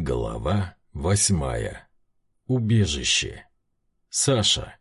Глава восьмая. Убежище. Саша.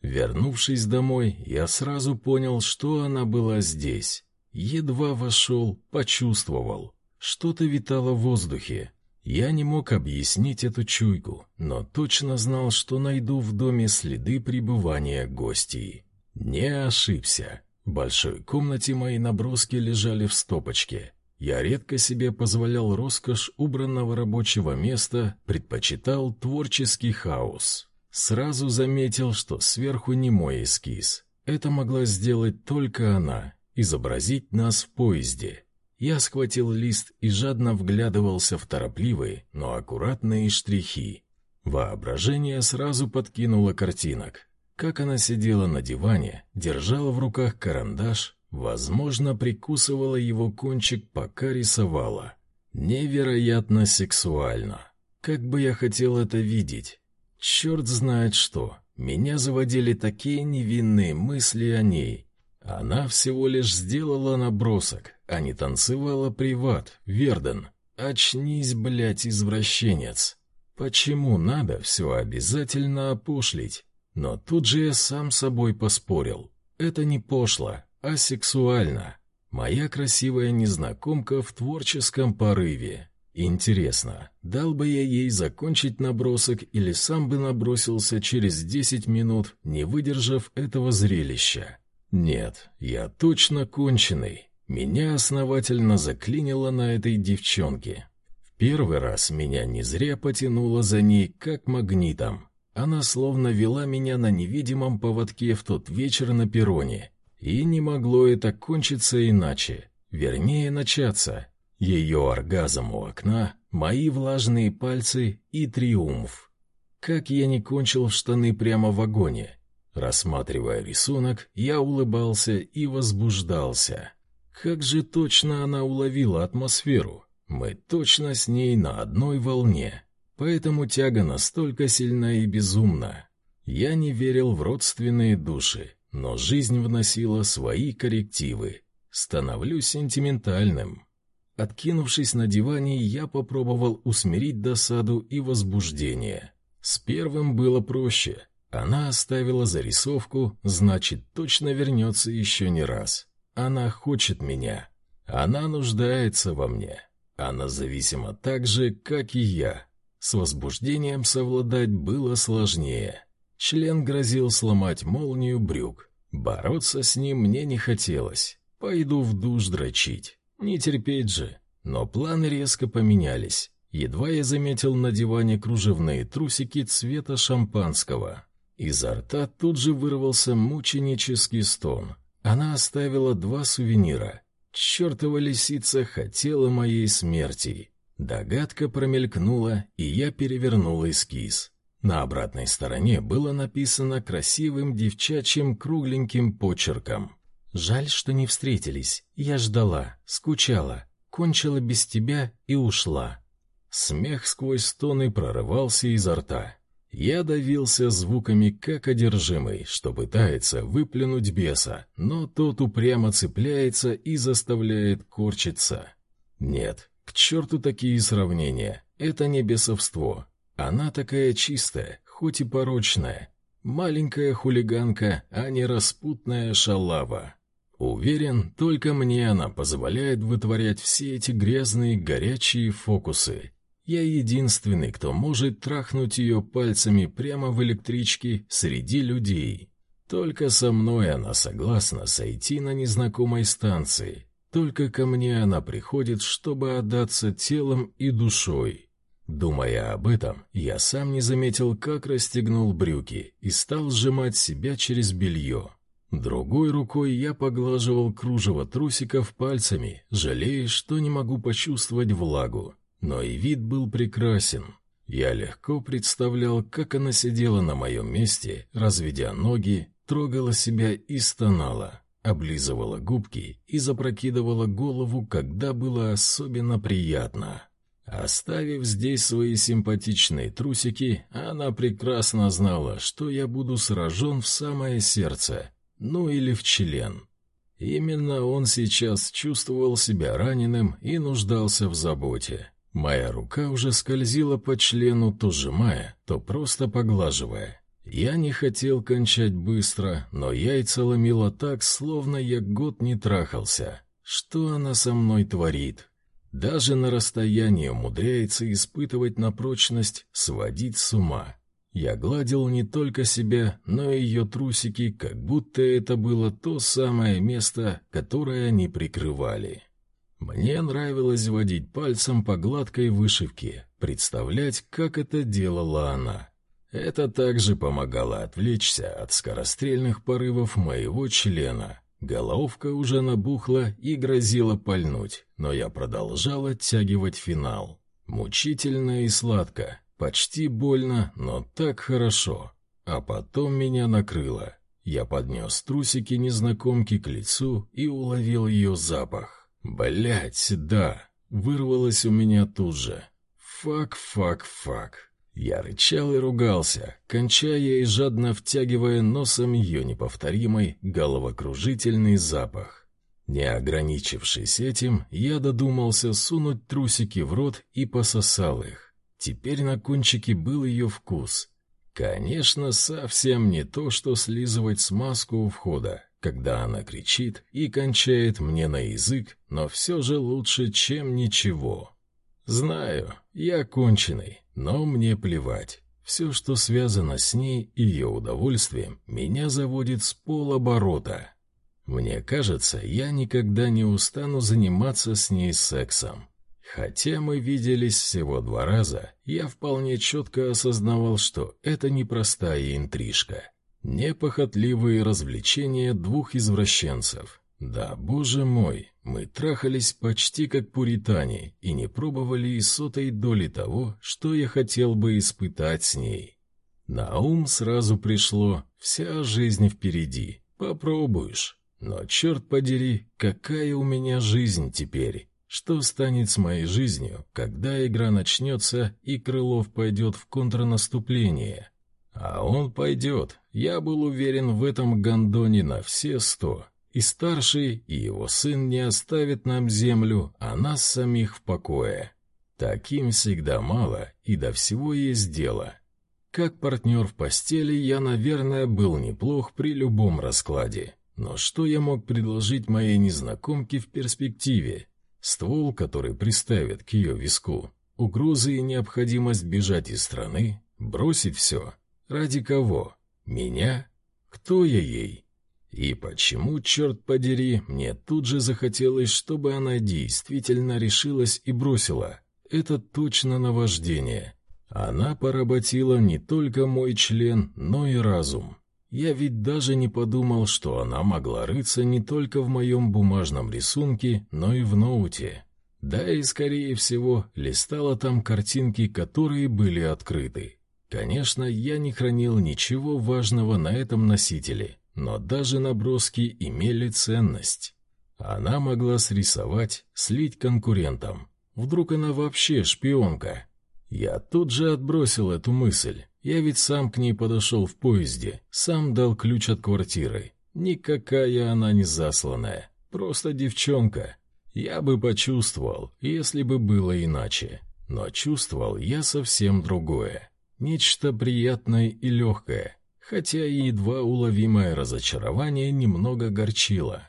Вернувшись домой, я сразу понял, что она была здесь. Едва вошел, почувствовал. Что-то витало в воздухе. Я не мог объяснить эту чуйку, но точно знал, что найду в доме следы пребывания гостей. Не ошибся. В большой комнате мои наброски лежали в стопочке. Я редко себе позволял роскошь убранного рабочего места, предпочитал творческий хаос. Сразу заметил, что сверху не мой эскиз. Это могла сделать только она, изобразить нас в поезде. Я схватил лист и жадно вглядывался в торопливые, но аккуратные штрихи. Воображение сразу подкинуло картинок. Как она сидела на диване, держала в руках карандаш, Возможно, прикусывала его кончик, пока рисовала. Невероятно сексуально. Как бы я хотел это видеть. Черт знает что. Меня заводили такие невинные мысли о ней. Она всего лишь сделала набросок, а не танцевала приват, Верден. Очнись, блядь, извращенец. Почему надо все обязательно опошлить? Но тут же я сам собой поспорил. Это не пошло, асексуально. Моя красивая незнакомка в творческом порыве. Интересно, дал бы я ей закончить набросок или сам бы набросился через десять минут, не выдержав этого зрелища? Нет, я точно конченый. Меня основательно заклинило на этой девчонке. В первый раз меня не зря потянуло за ней как магнитом. Она словно вела меня на невидимом поводке в тот вечер на перроне, и не могло это кончиться иначе, вернее начаться. Ее оргазм у окна, мои влажные пальцы и триумф. Как я не кончил штаны прямо в вагоне. Рассматривая рисунок, я улыбался и возбуждался. Как же точно она уловила атмосферу. Мы точно с ней на одной волне. Поэтому тяга настолько сильна и безумна. Я не верил в родственные души, но жизнь вносила свои коррективы. Становлюсь сентиментальным. Откинувшись на диване, я попробовал усмирить досаду и возбуждение. С первым было проще. Она оставила зарисовку, значит, точно вернется еще не раз. Она хочет меня. Она нуждается во мне. Она зависима так же, как и я. С возбуждением совладать было сложнее. Член грозил сломать молнию брюк. Бороться с ним мне не хотелось. Пойду в душ дрочить. Не терпеть же. Но планы резко поменялись. Едва я заметил на диване кружевные трусики цвета шампанского. Изо рта тут же вырвался мученический стон. Она оставила два сувенира. Чертова лисица хотела моей смерти. Догадка промелькнула, и я перевернул эскиз. На обратной стороне было написано красивым девчачьим кругленьким почерком. «Жаль, что не встретились. Я ждала, скучала, кончила без тебя и ушла». Смех сквозь стоны прорывался изо рта. Я давился звуками, как одержимый, что пытается выплюнуть беса, но тот упрямо цепляется и заставляет корчиться. Нет, к черту такие сравнения. Это не бесовство, она такая чистая, хоть и порочная. Маленькая хулиганка, а не распутная шалава. Уверен, только мне она позволяет вытворять все эти грязные горячие фокусы. Я единственный, кто может трахнуть ее пальцами прямо в электричке среди людей. Только со мной она согласна сойти на незнакомой станции. Только ко мне она приходит, чтобы отдаться телом и душой. Думая об этом, я сам не заметил, как расстегнул брюки и стал сжимать себя через белье. Другой рукой я поглаживал кружево трусиков пальцами, жалея, что не могу почувствовать влагу. Но и вид был прекрасен. Я легко представлял, как она сидела на моем месте, разведя ноги, трогала себя и стонала, облизывала губки и запрокидывала голову, когда было особенно приятно. Оставив здесь свои симпатичные трусики, она прекрасно знала, что я буду сражен в самое сердце, ну или в член. Именно он сейчас чувствовал себя раненым и нуждался в заботе. Моя рука уже скользила по члену, то сжимая, то просто поглаживая. Я не хотел кончать быстро, но яйца ломило так, словно я год не трахался. Что она со мной творит? Даже на расстоянии умудряется испытывать на прочность, сводить с ума. Я гладил не только себя, но и ее трусики, как будто это было то самое место, которое они прикрывали. Мне нравилось водить пальцем по гладкой вышивке, представлять, как это делала она. Это также помогало отвлечься от скорострельных порывов моего члена. Головка уже набухла и грозила пальнуть, но я продолжал оттягивать финал. Мучительно и сладко, Почти больно, но так хорошо. А потом меня накрыло. Я поднес трусики незнакомки к лицу и уловил ее запах. Блять, да, вырвалось у меня тут же. Фак, фак, фак. Я рычал и ругался, кончая и жадно втягивая носом ее неповторимый головокружительный запах. Не ограничившись этим, я додумался сунуть трусики в рот и пососал их. Теперь на кончике был ее вкус. Конечно, совсем не то, что слизывать смазку у входа, когда она кричит и кончает мне на язык, но все же лучше, чем ничего. Знаю, я конченый, но мне плевать. Все, что связано с ней и ее удовольствием, меня заводит с полоборота. Мне кажется, я никогда не устану заниматься с ней сексом. Хотя мы виделись всего два раза, я вполне четко осознавал, что это непростая интрижка. Непохотливые развлечения двух извращенцев. Да, боже мой, мы трахались почти как пуритане и не пробовали и сотой доли того, что я хотел бы испытать с ней. На ум сразу пришло «вся жизнь впереди, попробуешь». Но черт подери, какая у меня жизнь теперь. Что станет с моей жизнью, когда игра начнется и Крылов пойдет в контрнаступление? А он пойдет. Я был уверен в этом гондоне на все сто. И старший, и его сын не оставят нам землю, а нас самих в покое. Таким всегда мало, и до всего есть дело. Как партнер в постели я, наверное, был неплох при любом раскладе. Но что я мог предложить моей незнакомке в перспективе? Ствол, который приставят к ее виску, угрозы и необходимость бежать из страны, бросить все. Ради кого? Меня? Кто я ей? И почему, черт подери, мне тут же захотелось, чтобы она действительно решилась и бросила? Это точно наваждение. Она поработила не только мой член, но и разум. Я ведь даже не подумал, что она могла рыться не только в моем бумажном рисунке, но и в ноуте. Да и, скорее всего, листала там картинки, которые были открыты. Конечно, я не хранил ничего важного на этом носителе, но даже наброски имели ценность. Она могла срисовать, слить конкурентам. Вдруг она вообще шпионка? Я тут же отбросил эту мысль. Я ведь сам к ней подошел в поезде, сам дал ключ от квартиры. Никакая она не засланная, просто девчонка. Я бы почувствовал, если бы было иначе. Но чувствовал я совсем другое. Нечто приятное и легкое, хотя и едва уловимое разочарование немного горчило.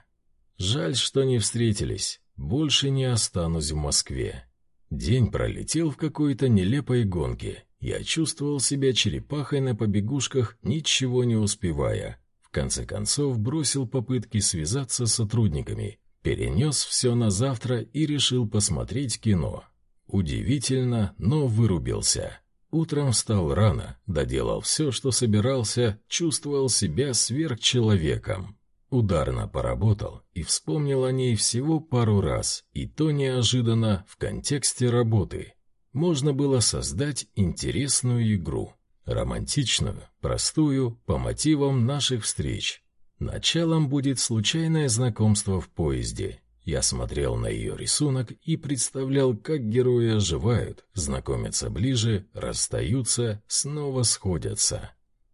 Жаль, что не встретились. Больше не останусь в Москве. День пролетел в какой-то нелепой гонке. Я чувствовал себя черепахой на побегушках, ничего не успевая. В конце концов бросил попытки связаться с сотрудниками, перенес все на завтра и решил посмотреть кино. Удивительно, но вырубился. Утром встал рано, доделал все, что собирался, чувствовал себя сверхчеловеком. Ударно поработал и вспомнил о ней всего пару раз, и то неожиданно в контексте работы можно было создать интересную игру. Романтичную, простую, по мотивам наших встреч. Началом будет случайное знакомство в поезде. Я смотрел на ее рисунок и представлял, как герои оживают, знакомятся ближе, расстаются, снова сходятся.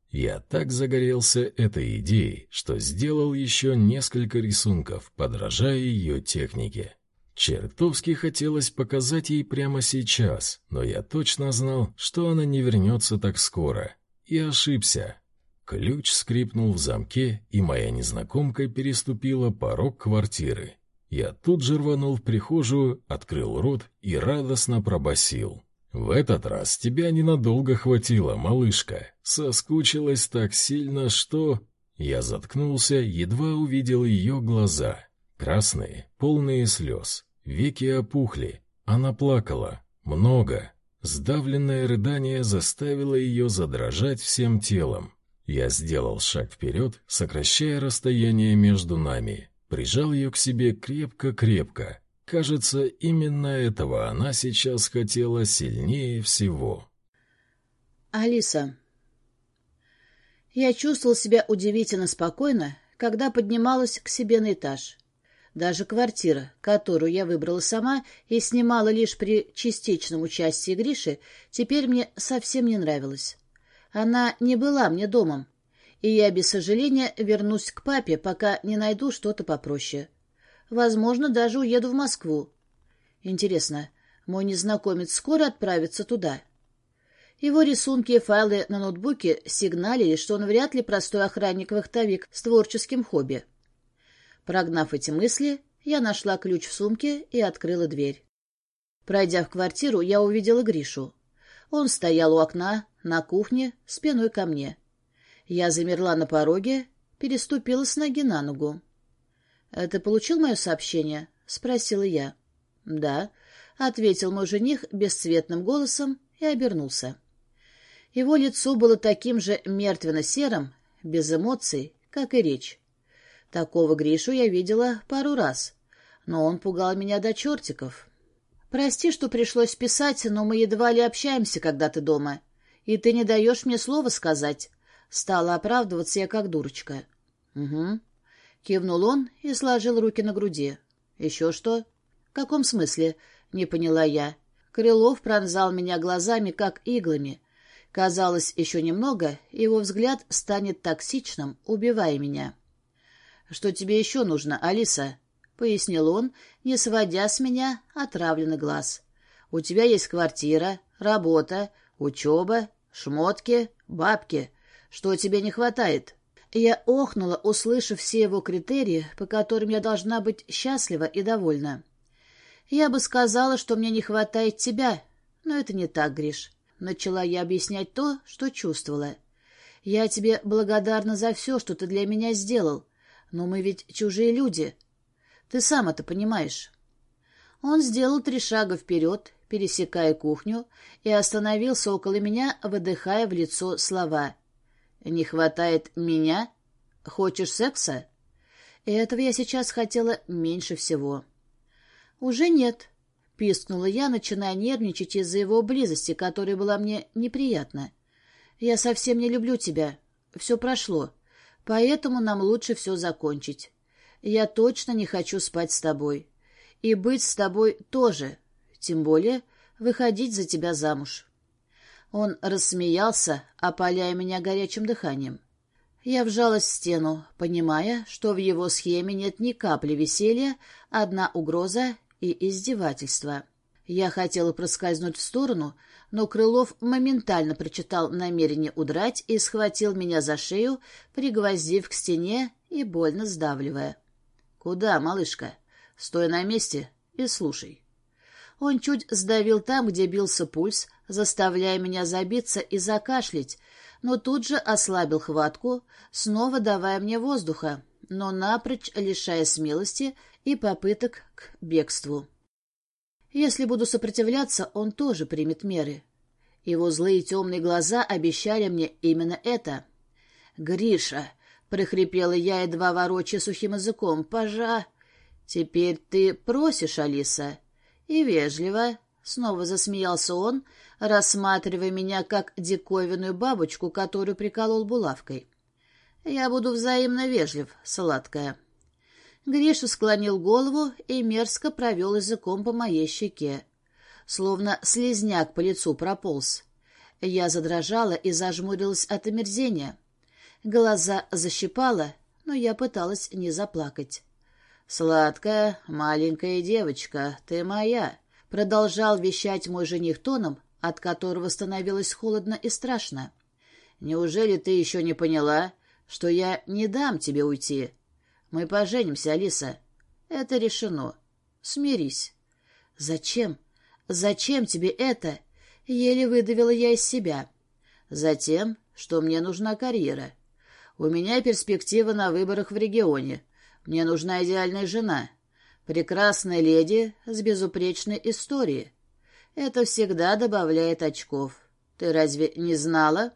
Я так загорелся этой идеей, что сделал еще несколько рисунков, подражая ее технике. Чертовски хотелось показать ей прямо сейчас, но я точно знал, что она не вернется так скоро. И ошибся. Ключ скрипнул в замке, и моя незнакомка переступила порог квартиры. Я тут же рванул в прихожую, открыл рот и радостно пробасил. «В этот раз тебя ненадолго хватило, малышка. Соскучилась так сильно, что...» Я заткнулся, едва увидел ее глаза. Красные, полные слез. Веки опухли. Она плакала. Много. Сдавленное рыдание заставило ее задрожать всем телом. Я сделал шаг вперед, сокращая расстояние между нами. Прижал ее к себе крепко-крепко. Кажется, именно этого она сейчас хотела сильнее всего. Алиса. Я чувствовал себя удивительно спокойно, когда поднималась к себе на этаж. Даже квартира, которую я выбрала сама и снимала лишь при частичном участии Гриши, теперь мне совсем не нравилась. Она не была мне домом, и я без сожаления вернусь к папе, пока не найду что-то попроще. Возможно, даже уеду в Москву. Интересно, мой незнакомец скоро отправится туда? Его рисунки и файлы на ноутбуке сигналили, что он вряд ли простой охранник-вахтовик с творческим хобби. Прогнав эти мысли, я нашла ключ в сумке и открыла дверь. Пройдя в квартиру, я увидела Гришу. Он стоял у окна, на кухне, спиной ко мне. Я замерла на пороге, переступила с ноги на ногу. — Ты получил мое сообщение? — спросила я. — Да, — ответил мой жених бесцветным голосом и обернулся. Его лицо было таким же мертвенно-серым, без эмоций, как и речь. Такого Гришу я видела пару раз, но он пугал меня до чертиков. Прости, что пришлось писать, но мы едва ли общаемся, когда ты дома. И ты не даешь мне слова сказать. Стала оправдываться я, как дурочка. — Угу. Кивнул он и сложил руки на груди. — Еще что? — В каком смысле? — не поняла я. Крылов пронзал меня глазами, как иглами. Казалось, еще немного, его взгляд станет токсичным, убивая меня. «Что тебе еще нужно, Алиса?» — пояснил он, не сводя с меня отравленный глаз. «У тебя есть квартира, работа, учеба, шмотки, бабки. Что тебе не хватает?» Я охнула, услышав все его критерии, по которым я должна быть счастлива и довольна. Я бы сказала, что мне не хватает тебя, но это не так, Гриш. Начала я объяснять то, что чувствовала. Я тебе благодарна за все, что ты для меня сделал, но мы ведь чужие люди. Ты сам это понимаешь. Он сделал три шага вперед, пересекая кухню, и остановился около меня, выдыхая в лицо слова. «Не хватает меня? Хочешь секса?» Этого я сейчас хотела меньше всего. «Уже нет», — пискнула я, начиная нервничать из-за его близости, которая была мне неприятна. «Я совсем не люблю тебя. Все прошло. Поэтому нам лучше все закончить. Я точно не хочу спать с тобой. И быть с тобой тоже. Тем более выходить за тебя замуж. Он рассмеялся, опаляя меня горячим дыханием. Я вжалась в стену, понимая, что в его схеме нет ни капли веселья, одна угроза и издевательство. Я хотела проскользнуть в сторону, но Крылов моментально прочитал намерение удрать и схватил меня за шею, пригвоздив к стене и больно сдавливая. «Куда, малышка? Стой на месте и слушай». Он чуть сдавил там, где бился пульс, заставляя меня забиться и закашлять, но тут же ослабил хватку, снова давая мне воздуха, но напрочь лишая смелости и попыток к бегству. Если буду сопротивляться, он тоже примет меры. Его злые темные глаза обещали мне именно это. «Гриша!» — прохрипела я, едва ворочая сухим языком. «Пожа!» «Теперь ты просишь, Алиса?» «И вежливо!» — снова засмеялся он, рассматривая меня как диковинную бабочку, которую приколол булавкой. «Я буду взаимно вежлив, сладкая». Гриша склонил голову и мерзко провел языком по моей щеке. Словно слезняк по лицу прополз. Я задрожала и зажмурилась от омерзения. Глаза защипала, но я пыталась не заплакать. «Сладкая маленькая девочка, ты моя», — продолжал вещать мой жених тоном, от которого становилось холодно и страшно. «Неужели ты еще не поняла, что я не дам тебе уйти? Мы поженимся, Алиса. Это решено. Смирись». «Зачем? Зачем тебе это?» — еле выдавила я из себя. «Затем, что мне нужна карьера. У меня перспектива на выборах в регионе. Мне нужна идеальная жена. Прекрасная леди с безупречной историей. Это всегда добавляет очков. Ты разве не знала?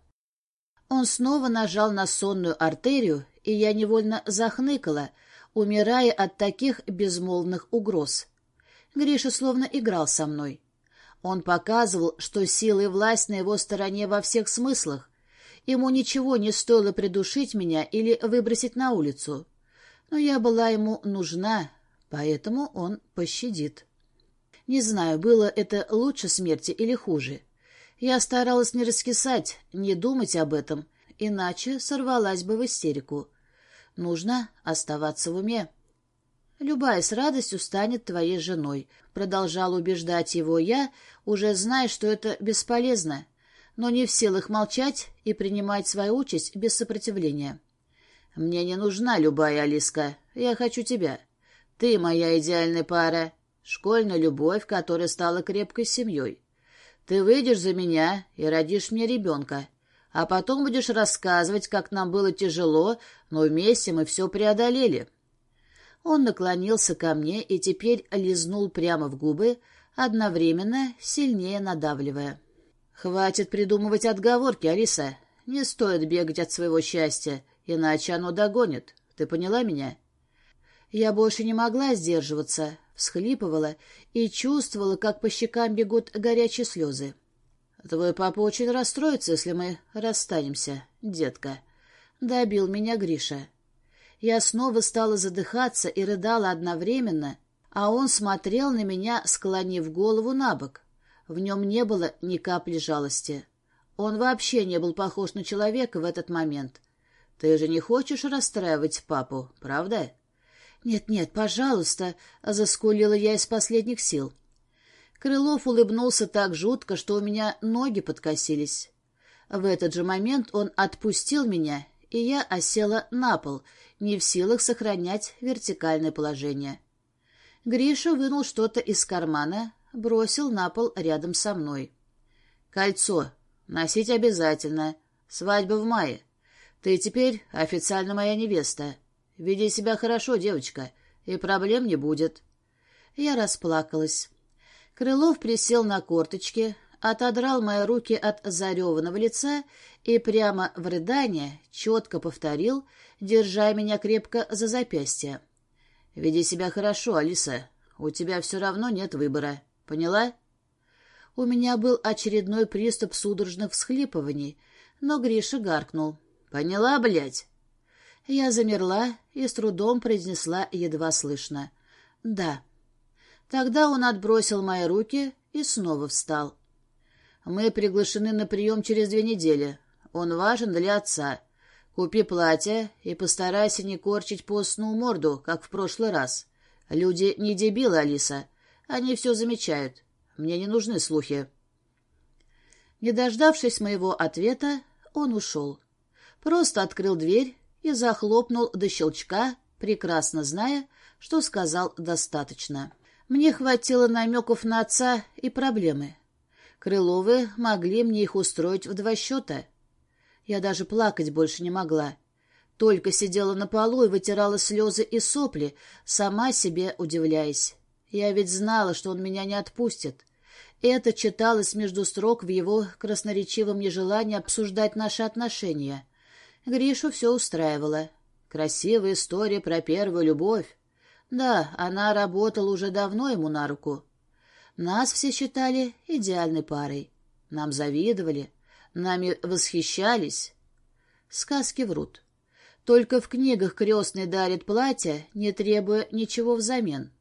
Он снова нажал на сонную артерию, и я невольно захныкала, умирая от таких безмолвных угроз. Гриша словно играл со мной. Он показывал, что сила и власть на его стороне во всех смыслах. Ему ничего не стоило придушить меня или выбросить на улицу я была ему нужна, поэтому он пощадит. Не знаю, было это лучше смерти или хуже. Я старалась не раскисать, не думать об этом, иначе сорвалась бы в истерику. Нужно оставаться в уме. «Любая с радостью станет твоей женой», — продолжал убеждать его я, уже зная, что это бесполезно, но не в силах молчать и принимать свою участь без сопротивления. «Мне не нужна любая Алиска. Я хочу тебя. Ты моя идеальная пара. Школьная любовь, которая стала крепкой семьей. Ты выйдешь за меня и родишь мне ребенка. А потом будешь рассказывать, как нам было тяжело, но вместе мы все преодолели». Он наклонился ко мне и теперь лизнул прямо в губы, одновременно сильнее надавливая. «Хватит придумывать отговорки, Алиса. Не стоит бегать от своего счастья иначе оно догонит. Ты поняла меня? Я больше не могла сдерживаться, всхлипывала и чувствовала, как по щекам бегут горячие слезы. Твой папа очень расстроится, если мы расстанемся, детка. Добил меня Гриша. Я снова стала задыхаться и рыдала одновременно, а он смотрел на меня, склонив голову на бок. В нем не было ни капли жалости. Он вообще не был похож на человека в этот момент. Ты же не хочешь расстраивать папу, правда? Нет-нет, пожалуйста, заскулила я из последних сил. Крылов улыбнулся так жутко, что у меня ноги подкосились. В этот же момент он отпустил меня, и я осела на пол, не в силах сохранять вертикальное положение. Гриша вынул что-то из кармана, бросил на пол рядом со мной. «Кольцо. Носить обязательно. Свадьба в мае. Ты теперь официально моя невеста. Веди себя хорошо, девочка, и проблем не будет. Я расплакалась. Крылов присел на корточки, отодрал мои руки от зареванного лица и прямо в рыдание четко повторил, держа меня крепко за запястье. «Веди себя хорошо, Алиса. У тебя все равно нет выбора. Поняла?» У меня был очередной приступ судорожных всхлипываний, но Гриша гаркнул. «Поняла, блядь?» Я замерла и с трудом произнесла едва слышно. «Да». Тогда он отбросил мои руки и снова встал. «Мы приглашены на прием через две недели. Он важен для отца. Купи платье и постарайся не корчить постную морду, как в прошлый раз. Люди не дебилы, Алиса. Они все замечают. Мне не нужны слухи». Не дождавшись моего ответа, он ушел. Просто открыл дверь и захлопнул до щелчка, прекрасно зная, что сказал достаточно. Мне хватило намеков на отца и проблемы. Крыловы могли мне их устроить в два счета. Я даже плакать больше не могла. Только сидела на полу и вытирала слезы и сопли, сама себе удивляясь. Я ведь знала, что он меня не отпустит. Это читалось между строк в его красноречивом нежелании обсуждать наши отношения — Гришу все устраивало. Красивая история про первую любовь. Да, она работала уже давно ему на руку. Нас все считали идеальной парой. Нам завидовали, нами восхищались. Сказки врут. Только в книгах крестный дарит платье, не требуя ничего взамен.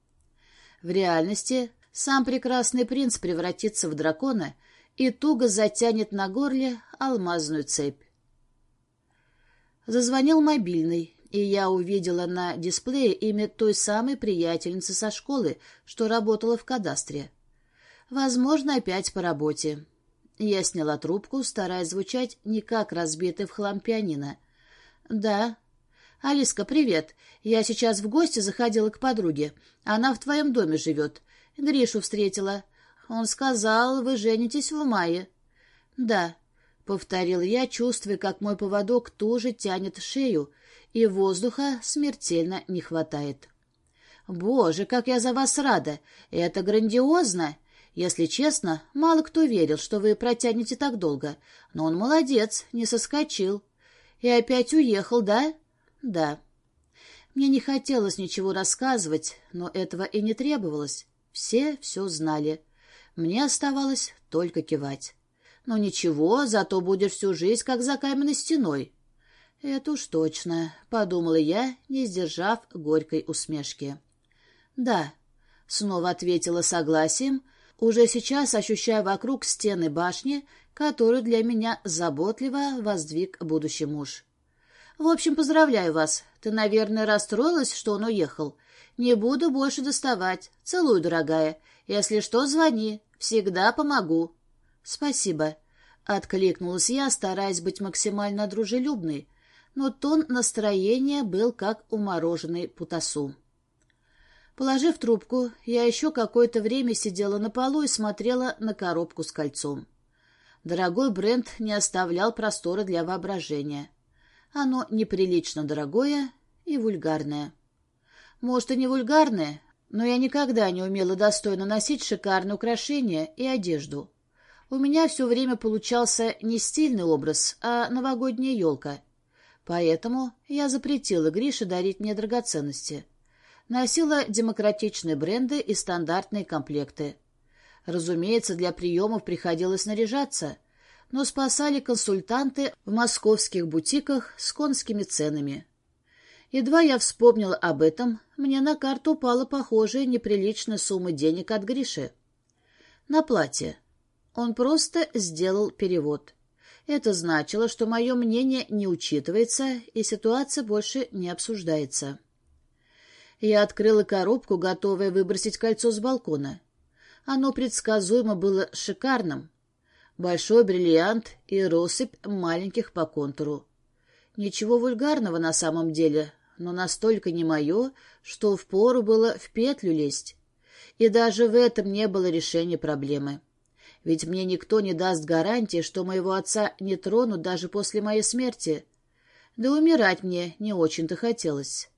В реальности сам прекрасный принц превратится в дракона и туго затянет на горле алмазную цепь. Зазвонил мобильный, и я увидела на дисплее имя той самой приятельницы со школы, что работала в кадастре. Возможно, опять по работе. Я сняла трубку, стараясь звучать не как разбитый в хлам пианино. «Да». «Алиска, привет. Я сейчас в гости заходила к подруге. Она в твоем доме живет. Гришу встретила. Он сказал, вы женитесь в мае». «Да», — повторил я, чувствуя, как мой поводок тоже тянет шею, и воздуха смертельно не хватает. «Боже, как я за вас рада! Это грандиозно! Если честно, мало кто верил, что вы протянете так долго, но он молодец, не соскочил. И опять уехал, да? Да. Мне не хотелось ничего рассказывать, но этого и не требовалось. Все все знали. Мне оставалось только кивать. Но «Ну ничего, зато будешь всю жизнь как за каменной стеной. Это уж точно, подумала я, не сдержав горькой усмешки. Да, снова ответила согласием, уже сейчас ощущая вокруг стены башни, которую для меня заботливо воздвиг будущий муж. «В общем, поздравляю вас. Ты, наверное, расстроилась, что он уехал. Не буду больше доставать. Целую, дорогая. Если что, звони. Всегда помогу». «Спасибо», — откликнулась я, стараясь быть максимально дружелюбной, но тон настроения был как у мороженой путасу. Положив трубку, я еще какое-то время сидела на полу и смотрела на коробку с кольцом. Дорогой бренд не оставлял простора для воображения. Оно неприлично дорогое и вульгарное. Может, и не вульгарное, но я никогда не умела достойно носить шикарные украшения и одежду. У меня все время получался не стильный образ, а новогодняя елка. Поэтому я запретила Грише дарить мне драгоценности — носила демократичные бренды и стандартные комплекты. Разумеется, для приемов приходилось наряжаться, но спасали консультанты в московских бутиках с конскими ценами. Едва я вспомнила об этом, мне на карту упала похожая неприличная сумма денег от Гриши. На платье. Он просто сделал перевод. Это значило, что мое мнение не учитывается и ситуация больше не обсуждается. Я открыла коробку, готовая выбросить кольцо с балкона. Оно предсказуемо было шикарным. Большой бриллиант и россыпь маленьких по контуру. Ничего вульгарного на самом деле, но настолько не мое, что впору было в петлю лезть. И даже в этом не было решения проблемы. Ведь мне никто не даст гарантии, что моего отца не тронут даже после моей смерти. Да умирать мне не очень-то хотелось.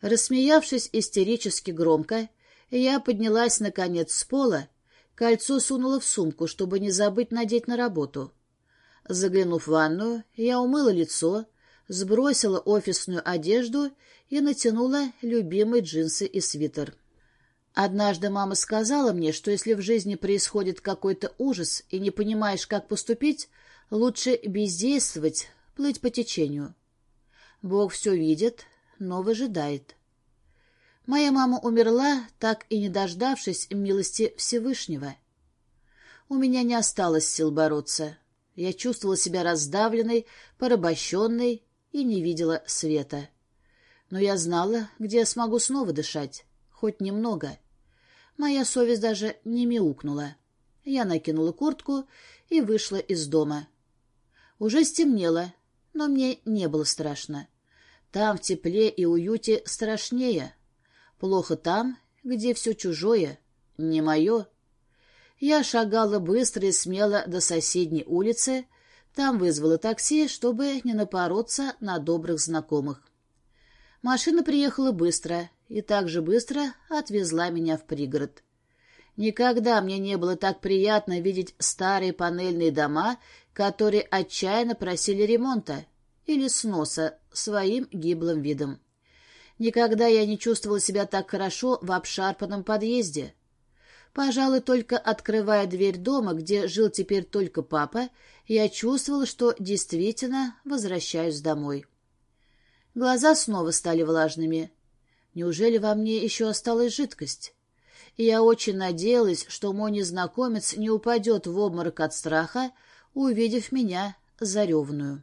Рассмеявшись истерически громко, я поднялась, наконец, с пола, кольцо сунула в сумку, чтобы не забыть надеть на работу. Заглянув в ванную, я умыла лицо, сбросила офисную одежду и натянула любимые джинсы и свитер. Однажды мама сказала мне, что если в жизни происходит какой-то ужас и не понимаешь, как поступить, лучше бездействовать, плыть по течению. Бог все видит, но выжидает. Моя мама умерла, так и не дождавшись милости Всевышнего. У меня не осталось сил бороться. Я чувствовала себя раздавленной, порабощенной и не видела света. Но я знала, где я смогу снова дышать, хоть немного. Моя совесть даже не мяукнула. Я накинула куртку и вышла из дома. Уже стемнело, но мне не было страшно. Там в тепле и уюте страшнее. Плохо там, где все чужое, не мое. Я шагала быстро и смело до соседней улицы, там вызвала такси, чтобы не напороться на добрых знакомых. Машина приехала быстро и так же быстро отвезла меня в пригород. Никогда мне не было так приятно видеть старые панельные дома, которые отчаянно просили ремонта или сноса своим гиблым видом. Никогда я не чувствовала себя так хорошо в обшарпанном подъезде. Пожалуй, только открывая дверь дома, где жил теперь только папа, я чувствовала, что действительно возвращаюсь домой. Глаза снова стали влажными. Неужели во мне еще осталась жидкость? И я очень надеялась, что мой незнакомец не упадет в обморок от страха, увидев меня заревную.